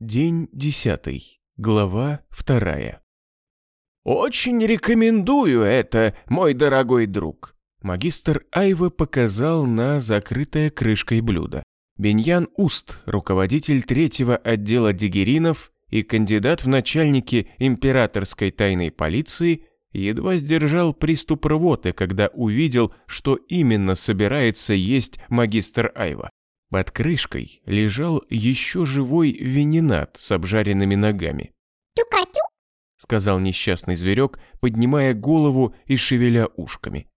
День десятый. Глава вторая. «Очень рекомендую это, мой дорогой друг», Магистр Айва показал на закрытое крышкой блюдо. Беньян Уст, руководитель третьего отдела дигеринов и кандидат в начальники императорской тайной полиции, едва сдержал приступ рвоты, когда увидел, что именно собирается есть магистр Айва. Под крышкой лежал еще живой вененат с обжаренными ногами. «Тюкатю!» — сказал несчастный зверек, поднимая голову и шевеля ушками.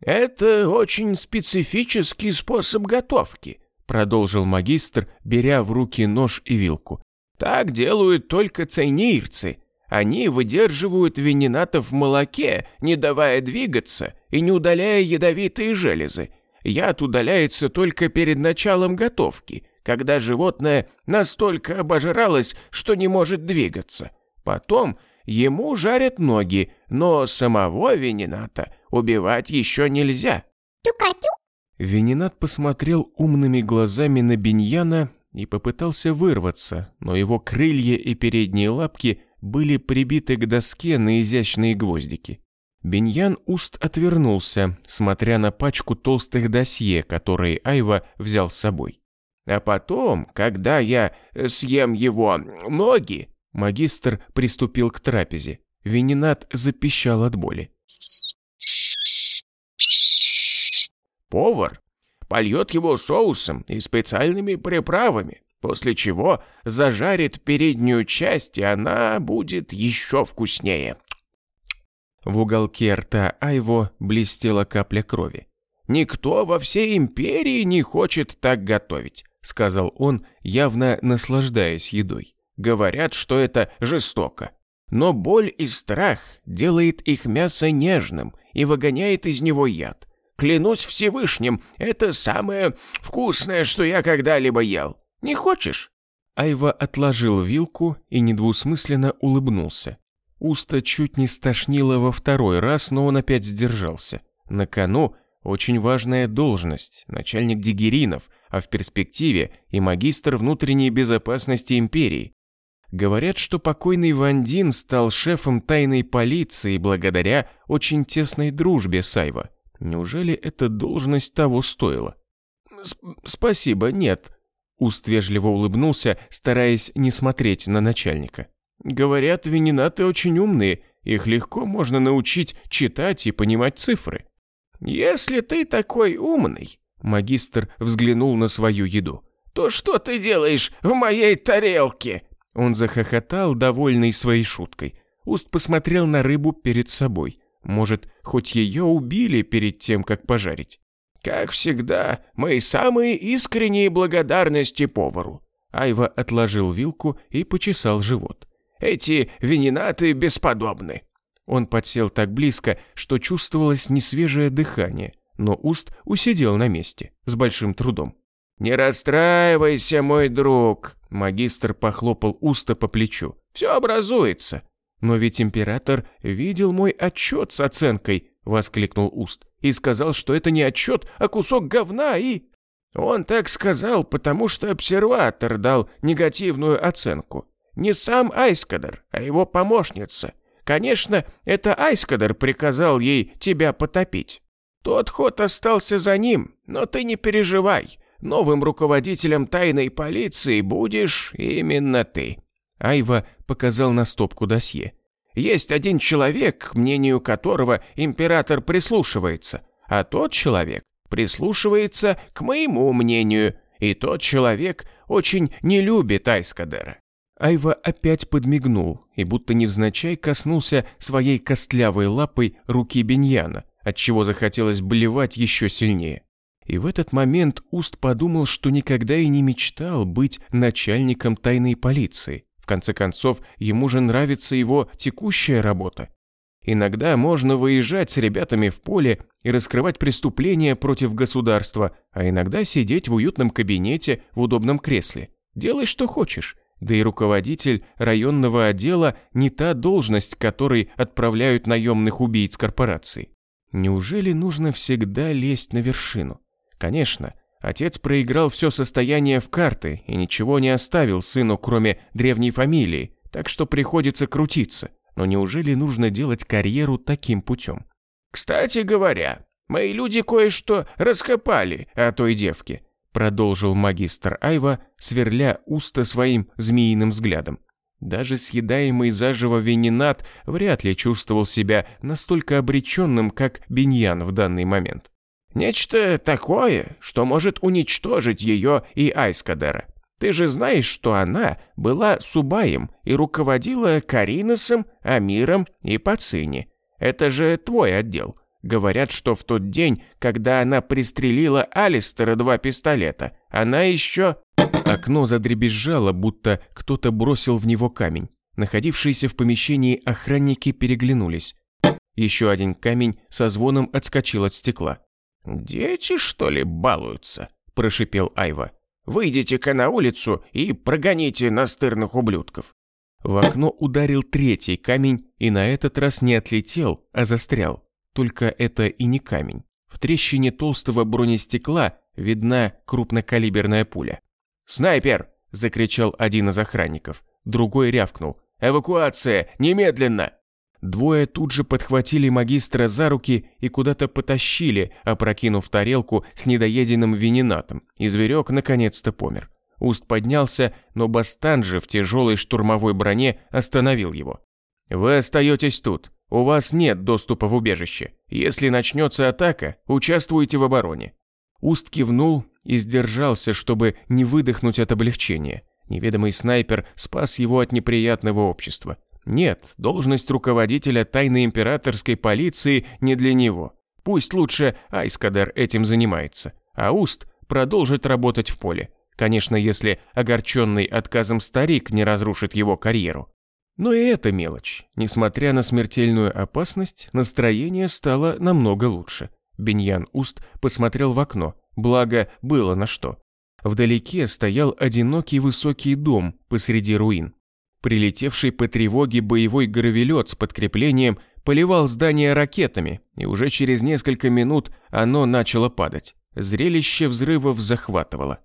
«Это очень специфический способ готовки», — продолжил магистр, беря в руки нож и вилку. «Так делают только цайнирцы. Они выдерживают вененатов в молоке, не давая двигаться и не удаляя ядовитые железы. Яд удаляется только перед началом готовки, когда животное настолько обожралось, что не может двигаться. Потом ему жарят ноги, но самого венената убивать еще нельзя. Тюкатю! Вененат посмотрел умными глазами на Беньяна и попытался вырваться, но его крылья и передние лапки были прибиты к доске на изящные гвоздики. Беньян уст отвернулся, смотря на пачку толстых досье, которые Айва взял с собой. «А потом, когда я съем его ноги...» Магистр приступил к трапезе. Венинат запищал от боли. Повар польет его соусом и специальными приправами, после чего зажарит переднюю часть, и она будет еще вкуснее. В уголке рта Айво блестела капля крови. «Никто во всей империи не хочет так готовить», — сказал он, явно наслаждаясь едой. «Говорят, что это жестоко. Но боль и страх делает их мясо нежным и выгоняет из него яд. Клянусь Всевышним, это самое вкусное, что я когда-либо ел. Не хочешь?» Айва отложил вилку и недвусмысленно улыбнулся. Уста чуть не стошнило во второй раз, но он опять сдержался. На кону очень важная должность, начальник дигеринов, а в перспективе и магистр внутренней безопасности империи. Говорят, что покойный Вандин стал шефом тайной полиции благодаря очень тесной дружбе с Айва. Неужели эта должность того стоила? «Спасибо, нет», — Уст вежливо улыбнулся, стараясь не смотреть на начальника. Говорят, вининаты очень умные, их легко можно научить читать и понимать цифры. Если ты такой умный, магистр взглянул на свою еду, то что ты делаешь в моей тарелке? Он захохотал, довольный своей шуткой. Уст посмотрел на рыбу перед собой. Может, хоть ее убили перед тем, как пожарить? Как всегда, мои самые искренние благодарности повару. Айва отложил вилку и почесал живот. Эти вининаты бесподобны». Он подсел так близко, что чувствовалось несвежее дыхание, но Уст усидел на месте, с большим трудом. «Не расстраивайся, мой друг», — магистр похлопал Уста по плечу. «Все образуется». «Но ведь император видел мой отчет с оценкой», — воскликнул Уст, «и сказал, что это не отчет, а кусок говна и...» «Он так сказал, потому что обсерватор дал негативную оценку. Не сам Айскадер, а его помощница. Конечно, это Айскадер приказал ей тебя потопить. Тот ход остался за ним, но ты не переживай. Новым руководителем тайной полиции будешь именно ты». Айва показал на стопку досье. «Есть один человек, к мнению которого император прислушивается, а тот человек прислушивается к моему мнению, и тот человек очень не любит Айскадера. Айва опять подмигнул и будто невзначай коснулся своей костлявой лапой руки Беньяна, отчего захотелось блевать еще сильнее. И в этот момент Уст подумал, что никогда и не мечтал быть начальником тайной полиции. В конце концов, ему же нравится его текущая работа. Иногда можно выезжать с ребятами в поле и раскрывать преступления против государства, а иногда сидеть в уютном кабинете в удобном кресле. Делай, что хочешь. Да и руководитель районного отдела не та должность, которой отправляют наемных убийц корпораций. Неужели нужно всегда лезть на вершину? Конечно, Отец проиграл все состояние в карты и ничего не оставил сыну, кроме древней фамилии, так что приходится крутиться. Но неужели нужно делать карьеру таким путем? «Кстати говоря, мои люди кое-что раскопали о той девке», продолжил магистр Айва, сверля уста своим змеиным взглядом. Даже съедаемый заживо венинат вряд ли чувствовал себя настолько обреченным, как Беньян в данный момент. «Нечто такое, что может уничтожить ее и Айскадера. Ты же знаешь, что она была Субаем и руководила Кариносом, Амиром и Пацини. Это же твой отдел. Говорят, что в тот день, когда она пристрелила Алистера два пистолета, она еще...» Окно задребезжало, будто кто-то бросил в него камень. Находившиеся в помещении охранники переглянулись. Еще один камень со звоном отскочил от стекла. «Дети, что ли, балуются?» – прошипел Айва. «Выйдите-ка на улицу и прогоните настырных ублюдков». В окно ударил третий камень и на этот раз не отлетел, а застрял. Только это и не камень. В трещине толстого бронестекла видна крупнокалиберная пуля. «Снайпер!» – закричал один из охранников. Другой рявкнул. «Эвакуация! Немедленно!» Двое тут же подхватили магистра за руки и куда-то потащили, опрокинув тарелку с недоеденным вининатом, и зверек наконец-то помер. Уст поднялся, но Бастанджи в тяжелой штурмовой броне остановил его. «Вы остаетесь тут. У вас нет доступа в убежище. Если начнется атака, участвуйте в обороне». Уст кивнул и сдержался, чтобы не выдохнуть от облегчения. Неведомый снайпер спас его от неприятного общества. Нет, должность руководителя тайной императорской полиции не для него. Пусть лучше Айскадер этим занимается, а Уст продолжит работать в поле. Конечно, если огорченный отказом старик не разрушит его карьеру. Но и это мелочь. Несмотря на смертельную опасность, настроение стало намного лучше. Беньян Уст посмотрел в окно, благо было на что. Вдалеке стоял одинокий высокий дом посреди руин. Прилетевший по тревоге боевой гравелет с подкреплением поливал здание ракетами, и уже через несколько минут оно начало падать. Зрелище взрывов захватывало.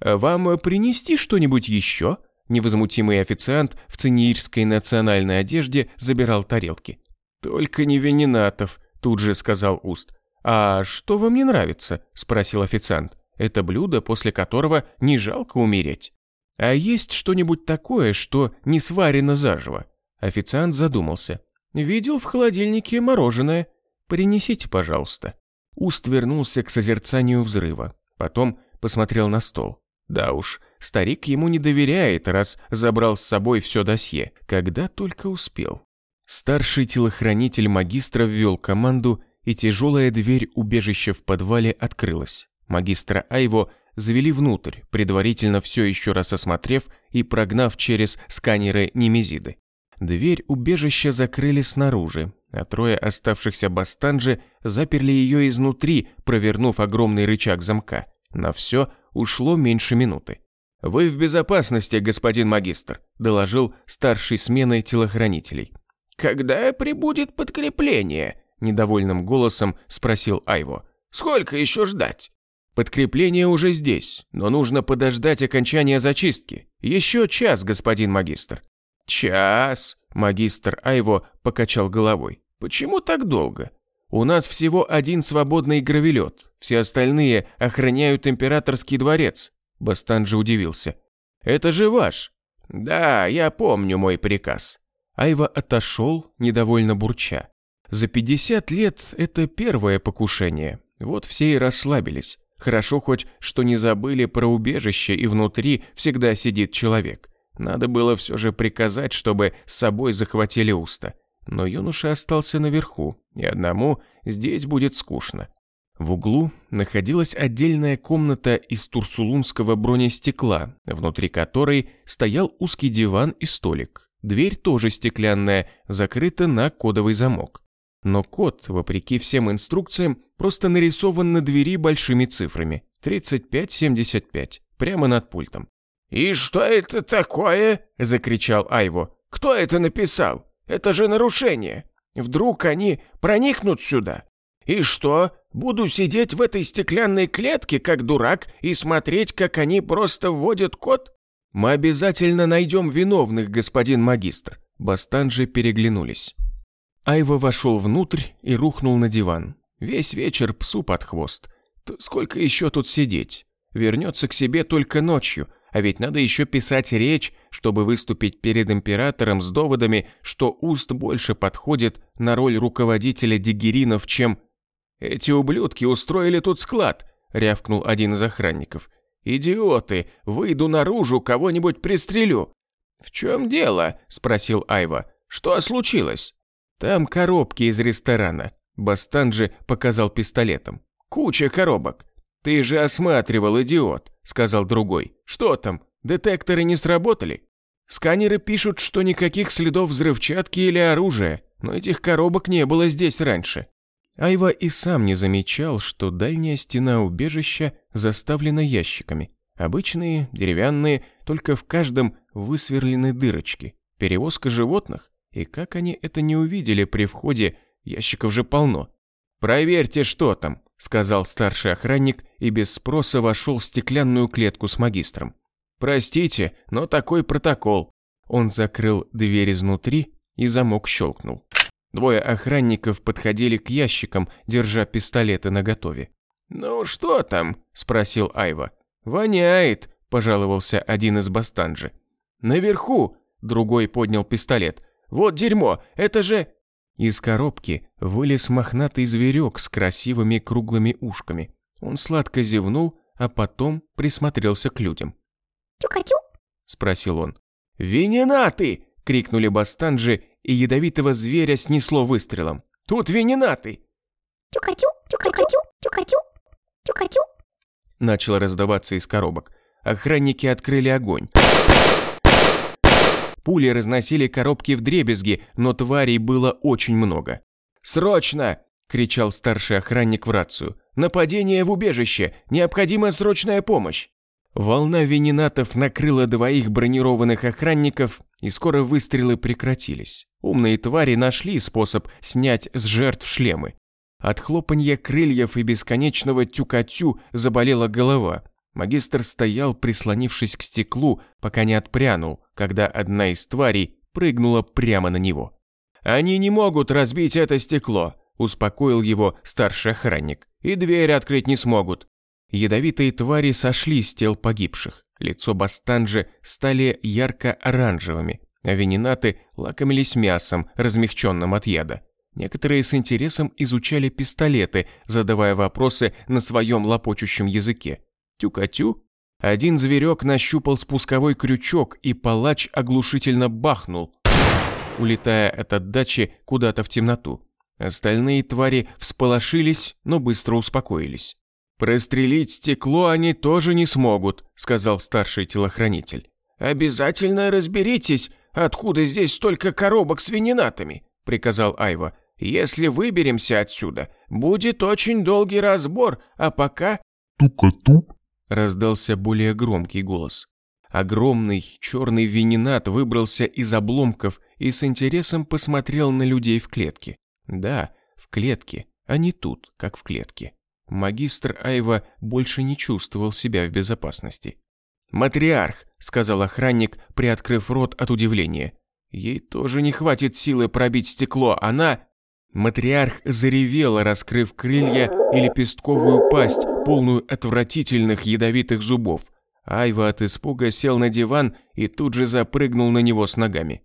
«Вам принести что-нибудь еще?» Невозмутимый официант в цинирской национальной одежде забирал тарелки. «Только не венинатов», тут же сказал Уст. «А что вам не нравится?» – спросил официант. «Это блюдо, после которого не жалко умереть». «А есть что-нибудь такое, что не сварено заживо?» Официант задумался. «Видел в холодильнике мороженое. Принесите, пожалуйста». Уст вернулся к созерцанию взрыва. Потом посмотрел на стол. Да уж, старик ему не доверяет, раз забрал с собой все досье, когда только успел. Старший телохранитель магистра ввел команду, и тяжелая дверь убежища в подвале открылась. Магистра Айво завели внутрь, предварительно все еще раз осмотрев и прогнав через сканеры немезиды. Дверь убежища закрыли снаружи, а трое оставшихся бастанджи заперли ее изнутри, провернув огромный рычаг замка. На все ушло меньше минуты. «Вы в безопасности, господин магистр», – доложил старший сменой телохранителей. «Когда прибудет подкрепление?» – недовольным голосом спросил Айво. «Сколько еще ждать?» Подкрепление уже здесь, но нужно подождать окончания зачистки. Еще час, господин магистр. Час? Магистр Айво покачал головой. Почему так долго? У нас всего один свободный гравелет. Все остальные охраняют императорский дворец. Бастанджи удивился. Это же ваш. Да, я помню мой приказ. Айва отошел, недовольно бурча. За 50 лет это первое покушение. Вот все и расслабились. Хорошо хоть, что не забыли про убежище и внутри всегда сидит человек. Надо было все же приказать, чтобы с собой захватили уста. Но юноша остался наверху, и одному здесь будет скучно. В углу находилась отдельная комната из турсулунского бронестекла, внутри которой стоял узкий диван и столик. Дверь тоже стеклянная, закрыта на кодовый замок. Но код, вопреки всем инструкциям, просто нарисован на двери большими цифрами. 3575, прямо над пультом. «И что это такое?» – закричал Айво. «Кто это написал? Это же нарушение. Вдруг они проникнут сюда?» И что, буду сидеть в этой стеклянной клетке, как дурак, и смотреть, как они просто вводят код? Мы обязательно найдем виновных, господин магистр. Бастанджи переглянулись. Айва вошел внутрь и рухнул на диван. Весь вечер псу под хвост. Сколько еще тут сидеть? Вернется к себе только ночью, а ведь надо еще писать речь, чтобы выступить перед императором с доводами, что Уст больше подходит на роль руководителя дигеринов, чем... «Эти ублюдки устроили тут склад», — рявкнул один из охранников. «Идиоты! Выйду наружу, кого-нибудь пристрелю!» «В чем дело?» – спросил Айва. «Что случилось?» «Там коробки из ресторана», – Бастанджи показал пистолетом. «Куча коробок». «Ты же осматривал, идиот», – сказал другой. «Что там? Детекторы не сработали?» «Сканеры пишут, что никаких следов взрывчатки или оружия, но этих коробок не было здесь раньше». Айва и сам не замечал, что дальняя стена убежища заставлена ящиками. Обычные, деревянные, только в каждом высверлены дырочки. Перевозка животных? И как они это не увидели при входе? Ящиков же полно. «Проверьте, что там», — сказал старший охранник и без спроса вошел в стеклянную клетку с магистром. «Простите, но такой протокол». Он закрыл дверь изнутри, и замок щелкнул. Двое охранников подходили к ящикам, держа пистолеты наготове. «Ну что там?» – спросил Айва. «Воняет», – пожаловался один из бастанджи. «Наверху!» – другой поднял пистолет. «Вот дерьмо! Это же...» Из коробки вылез мохнатый зверек с красивыми круглыми ушками. Он сладко зевнул, а потом присмотрелся к людям. «Тюка-тю?» – спросил он. «Вененаты!» – крикнули бастанджи, и ядовитого зверя снесло выстрелом. «Тут вененаты!» «Тюка-тю! Тюка-тю! Тюка-тю! Тюка-тю!» начало раздаваться из коробок. Охранники открыли огонь. Пули разносили коробки в дребезги, но тварей было очень много. «Срочно!» – кричал старший охранник в рацию. «Нападение в убежище! Необходима срочная помощь!» Волна вененатов накрыла двоих бронированных охранников, и скоро выстрелы прекратились. Умные твари нашли способ снять с жертв шлемы. От хлопанья крыльев и бесконечного тюкатю заболела голова. Магистр стоял, прислонившись к стеклу, пока не отпрянул, когда одна из тварей прыгнула прямо на него. «Они не могут разбить это стекло», – успокоил его старший охранник. «И дверь открыть не смогут». Ядовитые твари сошли с тел погибших. Лицо Бастанджи стали ярко-оранжевыми, а вененаты лакомились мясом, размягченным от яда. Некоторые с интересом изучали пистолеты, задавая вопросы на своем лопочущем языке. Тюкатю? Один зверек нащупал спусковой крючок, и палач оглушительно бахнул, улетая от отдачи куда-то в темноту. Остальные твари всполошились, но быстро успокоились. «Прострелить стекло они тоже не смогут», — сказал старший телохранитель. «Обязательно разберитесь, откуда здесь столько коробок с вененатами», — приказал Айва. Если выберемся отсюда, будет очень долгий разбор, а пока...» «Тука-ту!» – раздался более громкий голос. Огромный черный вененат выбрался из обломков и с интересом посмотрел на людей в клетке. Да, в клетке, а не тут, как в клетке. Магистр Айва больше не чувствовал себя в безопасности. «Матриарх», — сказал охранник, приоткрыв рот от удивления. «Ей тоже не хватит силы пробить стекло, она...» Матриарх заревела, раскрыв крылья и лепестковую пасть, полную отвратительных ядовитых зубов. Айва от испуга сел на диван и тут же запрыгнул на него с ногами.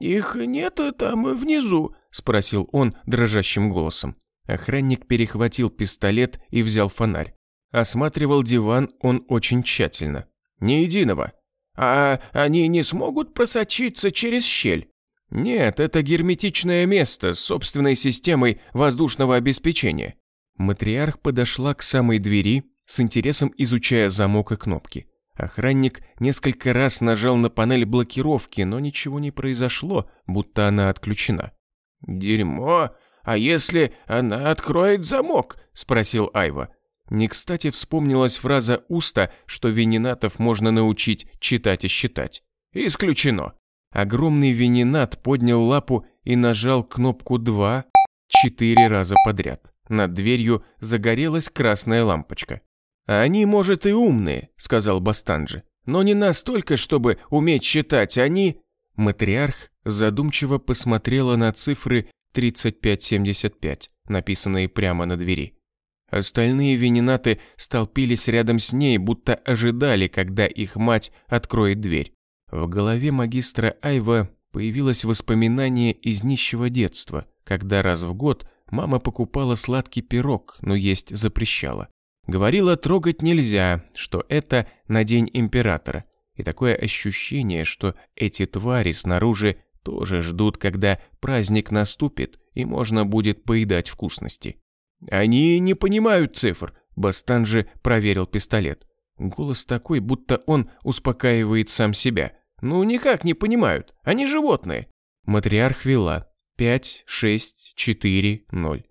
«Их нет там внизу?» – спросил он дрожащим голосом. Охранник перехватил пистолет и взял фонарь. Осматривал диван он очень тщательно. Ни единого. «А они не смогут просочиться через щель?» Нет, это герметичное место с собственной системой воздушного обеспечения. Матриарх подошла к самой двери, с интересом изучая замок и кнопки. Охранник несколько раз нажал на панель блокировки, но ничего не произошло, будто она отключена. «Дерьмо! А если она откроет замок?» – спросил Айва. Не кстати вспомнилась фраза Уста, что вененатов можно научить читать и считать. «Исключено!» Огромный вененат поднял лапу и нажал кнопку 2 четыре раза подряд. Над дверью загорелась красная лампочка. «Они, может, и умные», – сказал Бастанджи, – «но не настолько, чтобы уметь считать, они...» Матриарх задумчиво посмотрела на цифры 3575, написанные прямо на двери. Остальные венинаты столпились рядом с ней, будто ожидали, когда их мать откроет дверь. В голове магистра Айва появилось воспоминание из нищего детства, когда раз в год мама покупала сладкий пирог, но есть запрещала. Говорила, трогать нельзя, что это на день императора. И такое ощущение, что эти твари снаружи тоже ждут, когда праздник наступит и можно будет поедать вкусности. «Они не понимают цифр», – Бастан же проверил пистолет. Голос такой, будто он успокаивает сам себя. «Ну, никак не понимают. Они животные». Матриарх вела. Пять, шесть, четыре, ноль.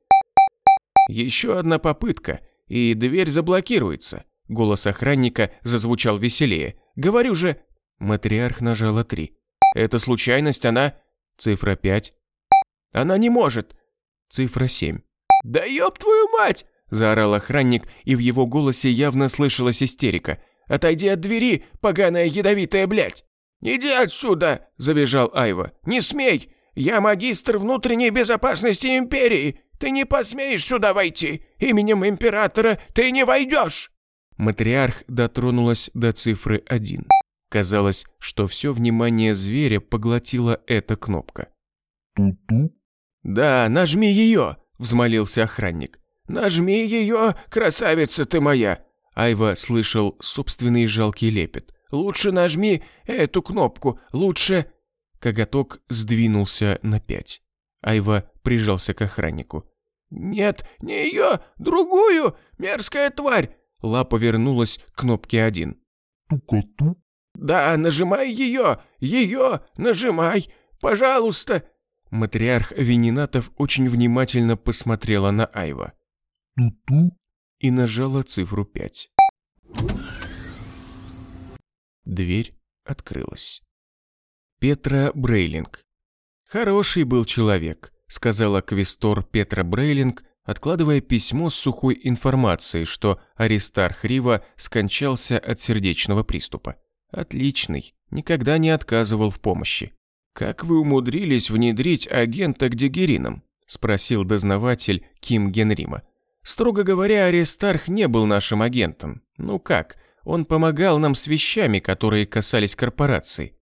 «Еще одна попытка, и дверь заблокируется». Голос охранника зазвучал веселее. «Говорю же...» Матриарх нажала три. «Это случайность, она...» Цифра пять. «Она не может!» Цифра семь. «Да ёб твою мать!» – заорал охранник, и в его голосе явно слышалась истерика. «Отойди от двери, поганая ядовитая блядь!» «Иди отсюда!» – завизжал Айва. «Не смей! Я магистр внутренней безопасности Империи! Ты не посмеешь сюда войти! Именем Императора ты не войдешь!» Матриарх дотронулась до цифры один. Казалось, что все внимание зверя поглотила эта кнопка. «Ту-ту?» «Да, нажми ее!» – взмолился охранник. «Нажми ее, красавица ты моя!» Айва слышал собственный жалкий лепет. «Лучше нажми эту кнопку, лучше...» Коготок сдвинулся на пять. Айва прижался к охраннику. «Нет, не ее, другую, мерзкая тварь!» Лапа вернулась к кнопке один. «Ту-ка-ту?» «Да, нажимай ее, ее, нажимай, пожалуйста!» Матриарх Венинатов очень внимательно посмотрела на Айва. «Ту-ту?» И нажала цифру пять. Дверь открылась. Петра Брейлинг. «Хороший был человек», — сказала квестор Петра Брейлинг, откладывая письмо с сухой информацией, что Аристарх Рива скончался от сердечного приступа. «Отличный, никогда не отказывал в помощи. «Как вы умудрились внедрить агента к дигеринам?» – спросил дознаватель Ким Генрима. «Строго говоря, Аристарх не был нашим агентом. Ну как, он помогал нам с вещами, которые касались корпораций».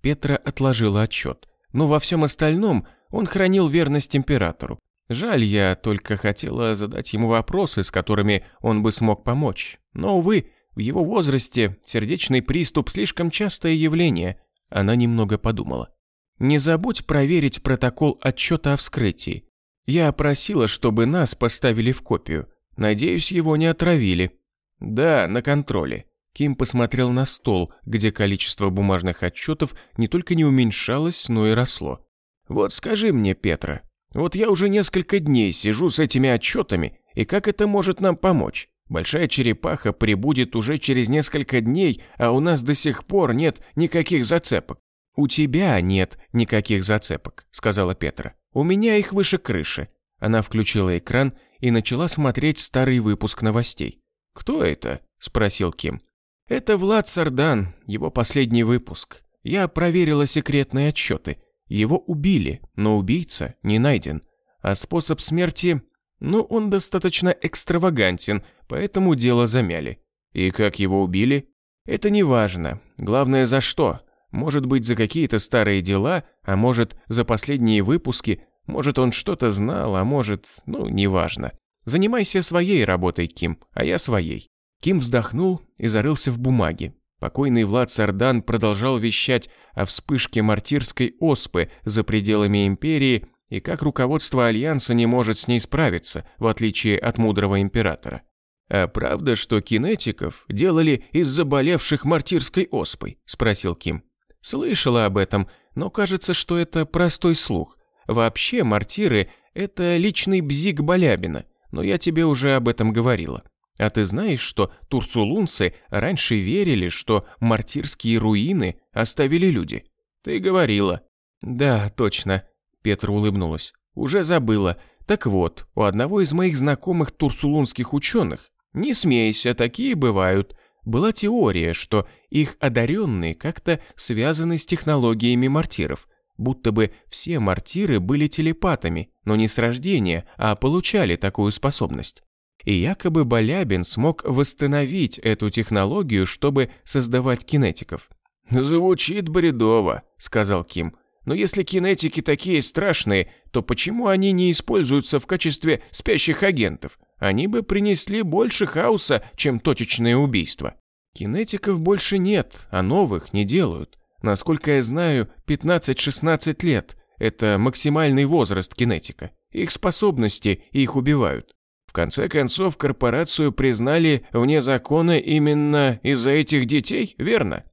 Петра отложила отчет. Но во всем остальном он хранил верность императору. Жаль, я только хотела задать ему вопросы, с которыми он бы смог помочь. Но, увы, в его возрасте сердечный приступ слишком частое явление. Она немного подумала. Не забудь проверить протокол отчета о вскрытии. Я просила, чтобы нас поставили в копию. Надеюсь, его не отравили. Да, на контроле. Ким посмотрел на стол, где количество бумажных отчетов не только не уменьшалось, но и росло. Вот скажи мне, Петра, вот я уже несколько дней сижу с этими отчетами, и как это может нам помочь? Большая черепаха прибудет уже через несколько дней, а у нас до сих пор нет никаких зацепок. «У тебя нет никаких зацепок», – сказала Петра. «У меня их выше крыши». Она включила экран и начала смотреть старый выпуск новостей. «Кто это?» – спросил Ким. «Это Влад Сардан, его последний выпуск. Я проверила секретные отчеты. Его убили, но убийца не найден. А способ смерти... Ну, он достаточно экстравагантен, поэтому дело замяли. И как его убили? Это не важно. Главное, за что. Может быть, за какие-то старые дела, а может, за последние выпуски, может, он что-то знал, а может, ну, неважно. Занимайся своей работой, Ким, а я своей. Ким вздохнул и зарылся в бумаге. Покойный Влад Сардан продолжал вещать о вспышке мартирской оспы за пределами империи и как руководство Альянса не может с ней справиться, в отличие от мудрого императора. «А правда, что кинетиков делали из заболевших мартирской оспой?» – спросил Ким. Слышала об этом, но кажется, что это простой слух. Вообще, мартиры – это личный бзик Балябина, но я тебе уже об этом говорила. А ты знаешь, что турцулунцы раньше верили, что мартирские руины оставили люди? Ты говорила. Да, точно. Петра улыбнулась. Уже забыла. Так вот, у одного из моих знакомых турсулунских ученых, не смейся, такие бывают, была теория, что их одаренные как-то связаны с технологиями мартиров, будто бы все мартиры были телепатами, но не с рождения, а получали такую способность. И якобы Балябин смог восстановить эту технологию, чтобы создавать кинетиков. «Звучит бредово», — сказал Ким. «Но если кинетики такие страшные, то почему они не используются в качестве спящих агентов? Они бы принесли больше хаоса, чем точечные убийства». Кинетиков больше нет, а новых не делают. Насколько я знаю, 15-16 лет – это максимальный возраст кинетика. Их способности их убивают. В конце концов, корпорацию признали вне закона именно из-за этих детей, верно?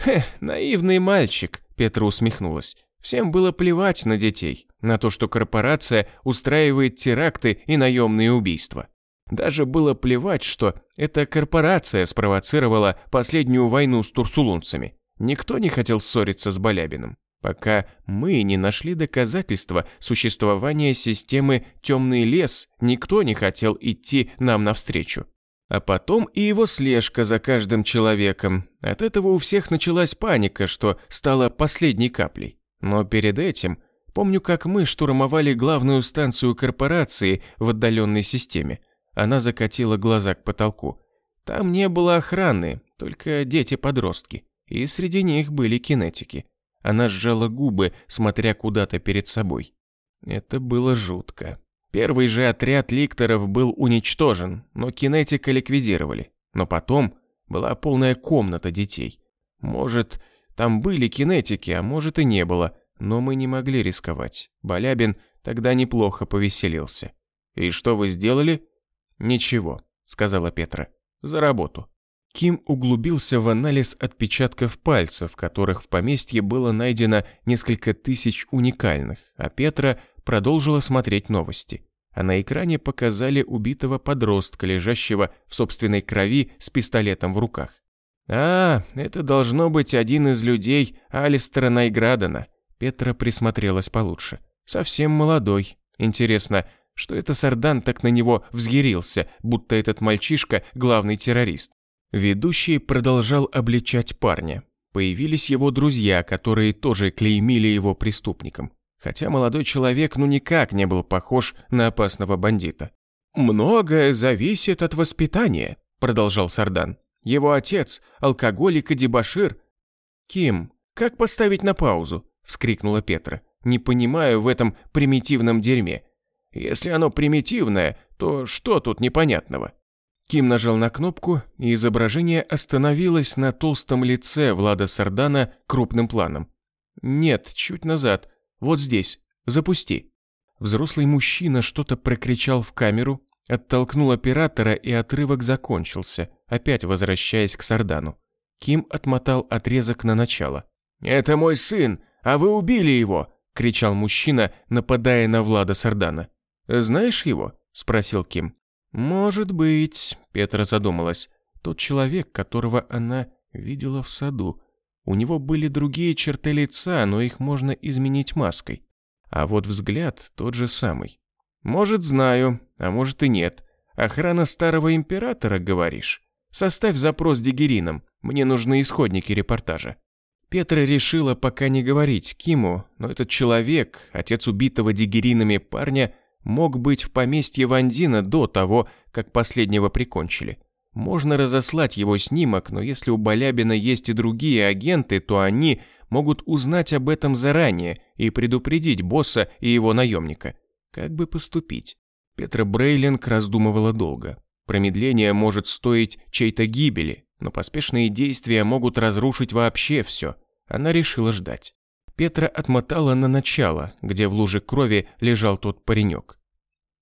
Хе, наивный мальчик, Петра усмехнулась. Всем было плевать на детей, на то, что корпорация устраивает теракты и наемные убийства. Даже было плевать, что эта корпорация спровоцировала последнюю войну с турсулунцами. Никто не хотел ссориться с Балябиным, пока мы не нашли доказательства существования системы «Темный лес», никто не хотел идти нам навстречу. А потом и его слежка за каждым человеком. От этого у всех началась паника, что стало последней каплей. Но перед этим, помню, как мы штурмовали главную станцию корпорации в отдаленной системе. Она закатила глаза к потолку. Там не было охраны, только дети-подростки. И среди них были кинетики. Она сжала губы, смотря куда-то перед собой. Это было жутко. Первый же отряд ликторов был уничтожен, но кинетика ликвидировали. Но потом была полная комната детей. Может, там были кинетики, а может и не было, но мы не могли рисковать. Балябин тогда неплохо повеселился. «И что вы сделали?» «Ничего», — сказала Петра. «За работу». Ким углубился в анализ отпечатков пальцев, которых в поместье было найдено несколько тысяч уникальных, а Петра продолжила смотреть новости. А на экране показали убитого подростка, лежащего в собственной крови с пистолетом в руках. «А, это должно быть один из людей Алистера Найградена». Петра присмотрелась получше. «Совсем молодой. Интересно, что это Сардан так на него взъярился, будто этот мальчишка главный террорист. Ведущий продолжал обличать парня. Появились его друзья, которые тоже клеймили его преступником. Хотя молодой человек ну никак не был похож на опасного бандита. «Многое зависит от воспитания», – продолжал Сардан. «Его отец – алкоголик и дебошир». «Ким, как поставить на паузу?» – вскрикнула Петра. «Не понимаю в этом примитивном дерьме. Если оно примитивное, то что тут непонятного? Ким нажал на кнопку, и изображение остановилось на толстом лице Влада Сардана крупным планом. «Нет, чуть назад. Вот здесь. Запусти». Взрослый мужчина что-то прокричал в камеру, оттолкнул оператора, и отрывок закончился, опять возвращаясь к Сардану. Ким отмотал отрезок на начало. «Это мой сын, а вы убили его!» – кричал мужчина, нападая на Влада Сардана. «Знаешь его?» – спросил Ким. «Может быть», – Петра задумалась. «Тот человек, которого она видела в саду. У него были другие черты лица, но их можно изменить маской. А вот взгляд тот же самый. Может, знаю, а может и нет. Охрана старого императора, говоришь? Составь запрос дигерином, мне нужны исходники репортажа». Петра решила пока не говорить Киму, но этот человек, отец убитого дигеринами парня, мог быть в поместье Вандина до того, как последнего прикончили. Можно разослать его снимок, но если у Балябина есть и другие агенты, то они могут узнать об этом заранее и предупредить босса и его наемника. Как бы поступить? Петра Брейлинг раздумывала долго. Промедление может стоить чьей-то гибели, но поспешные действия могут разрушить вообще все. Она решила ждать. Петра отмотала на начало, где в луже крови лежал тот паренек.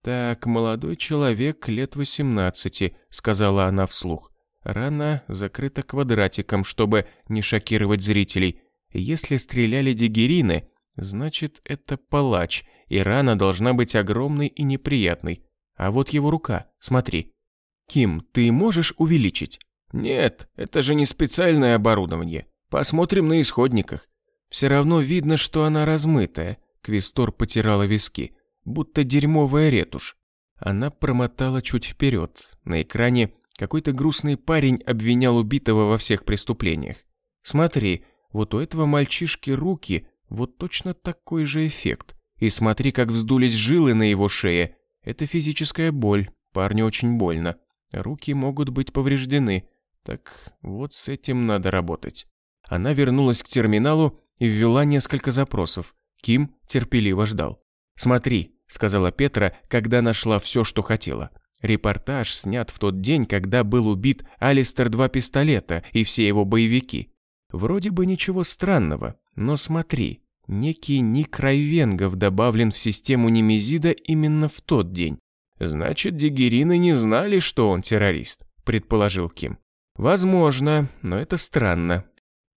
«Так, молодой человек лет 18», — сказала она вслух. Рана закрыта квадратиком, чтобы не шокировать зрителей. Если стреляли дигерины, значит, это палач, и рана должна быть огромной и неприятной. А вот его рука, смотри. Ким, ты можешь увеличить? Нет, это же не специальное оборудование. Посмотрим на исходниках. Все равно видно, что она размытая. Квестор потирала виски. будто дерьмовая ретушь. Она промотала чуть вперед. На экране какой-то грустный парень обвинял убитого во всех преступлениях. Смотри, вот у этого мальчишки руки, вот точно такой же эффект. И смотри, как вздулись жилы на его шее. Это физическая боль, парню очень больно. Руки могут быть повреждены. Так вот с этим надо работать. Она вернулась к терминалу и ввела несколько запросов. Ким терпеливо ждал. «Смотри», — сказала Петра, когда нашла все, что хотела. Репортаж снят в тот день, когда был убит Алистер два пистолета и все его боевики. Вроде бы ничего странного, но смотри, некий Ник Райвенгов добавлен в систему Немезида именно в тот день. Значит, дигерины не знали, что он террорист, предположил Ким. Возможно, но это странно.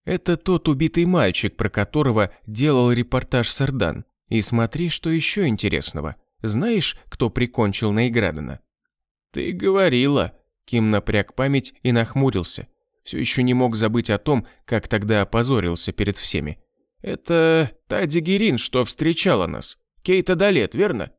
Это тот убитый мальчик, про которого делал репортаж Сардан. И смотри, что еще интересного. Знаешь, кто прикончил Нейградена? Ты говорила. Ким напряг память и нахмурился. Все еще не мог забыть о том, как тогда опозорился перед всеми. Это та Дигерин, что встречала нас. Кейта Далет, верно?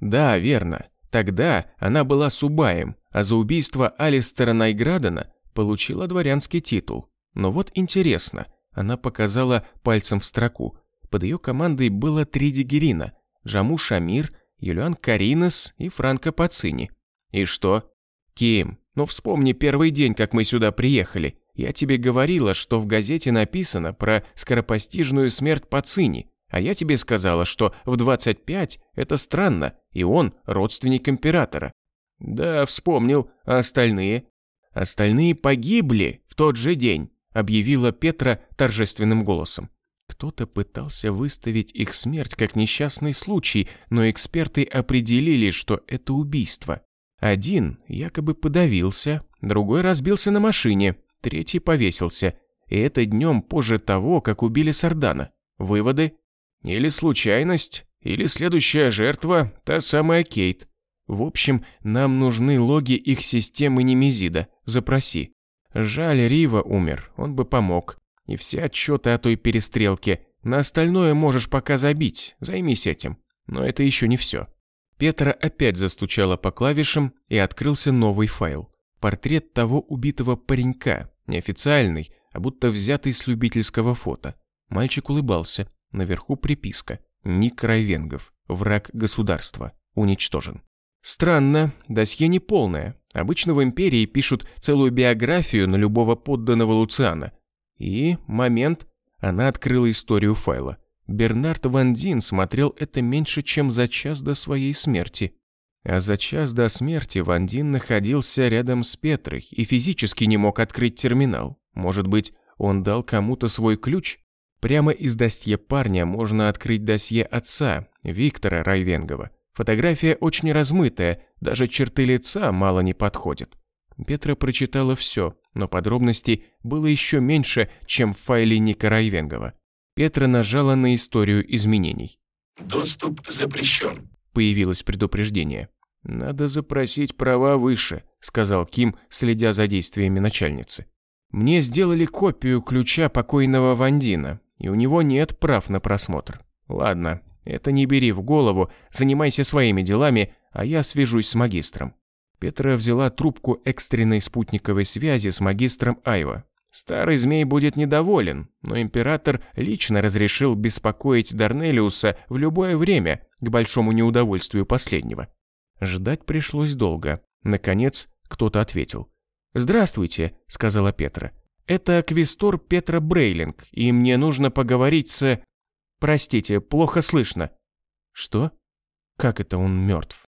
Да, верно. Тогда она была Субаем, а за убийство Алистера Найградена получила дворянский титул. Но вот интересно, она показала пальцем в строку. Под ее командой было три дигерина – Джаму Шамир, Юлиан Каринес и Франко Пацини. И что? Ким, ну вспомни первый день, как мы сюда приехали. Я тебе говорила, что в газете написано про скоропостижную смерть Пацини, а я тебе сказала, что в 25 это странно, и он родственник императора. Да, вспомнил, а остальные? Остальные погибли в тот же день объявила Петра торжественным голосом. Кто-то пытался выставить их смерть как несчастный случай, но эксперты определили, что это убийство. Один якобы подавился, другой разбился на машине, третий повесился. И это днем позже того, как убили Сардана. Выводы? Или случайность, или следующая жертва, та самая Кейт. В общем, нам нужны логи их системы Немезида. Запроси. Жаль, Рива умер, он бы помог. И все отчеты о той перестрелке. На остальное можешь пока забить, займись этим. Но это еще не все. Петра опять застучала по клавишам, и открылся новый файл. Портрет того убитого паренька, неофициальный, а будто взятый с любительского фото. Мальчик улыбался. Наверху приписка. Ник Райвенгов. Враг государства. Уничтожен. Странно, досье не полное. Обычно в Империи пишут целую биографию на любого подданного Луциана. И момент, она открыла историю файла. Бернард Ван Дин смотрел это меньше, чем за час до своей смерти. А за час до смерти Ван Дин находился рядом с Петрой и физически не мог открыть терминал. Может быть, он дал кому-то свой ключ? Прямо из досье парня можно открыть досье отца, Виктора Райвенгова. Фотография очень размытая, даже черты лица мало не подходят. Петра прочитала все, но подробностей было еще меньше, чем в файле Ника Райвенгова. Петра нажала на историю изменений. «Доступ запрещен», — появилось предупреждение. «Надо запросить права выше», — сказал Ким, следя за действиями начальницы. «Мне сделали копию ключа покойного Вандина, и у него нет прав на просмотр. Ладно, это не бери в голову, занимайся своими делами, а я свяжусь с магистром». Петра взяла трубку экстренной спутниковой связи с магистром Айва. Старый змей будет недоволен, но император лично разрешил беспокоить Дарнелиуса в любое время, к большому неудовольствию последнего. Ждать пришлось долго. Наконец, кто-то ответил. «Здравствуйте», — сказала Петра. «Это квестор Петра Брейлинг, и мне нужно поговорить с...» «Простите, плохо слышно». «Что? Как это он мертв?»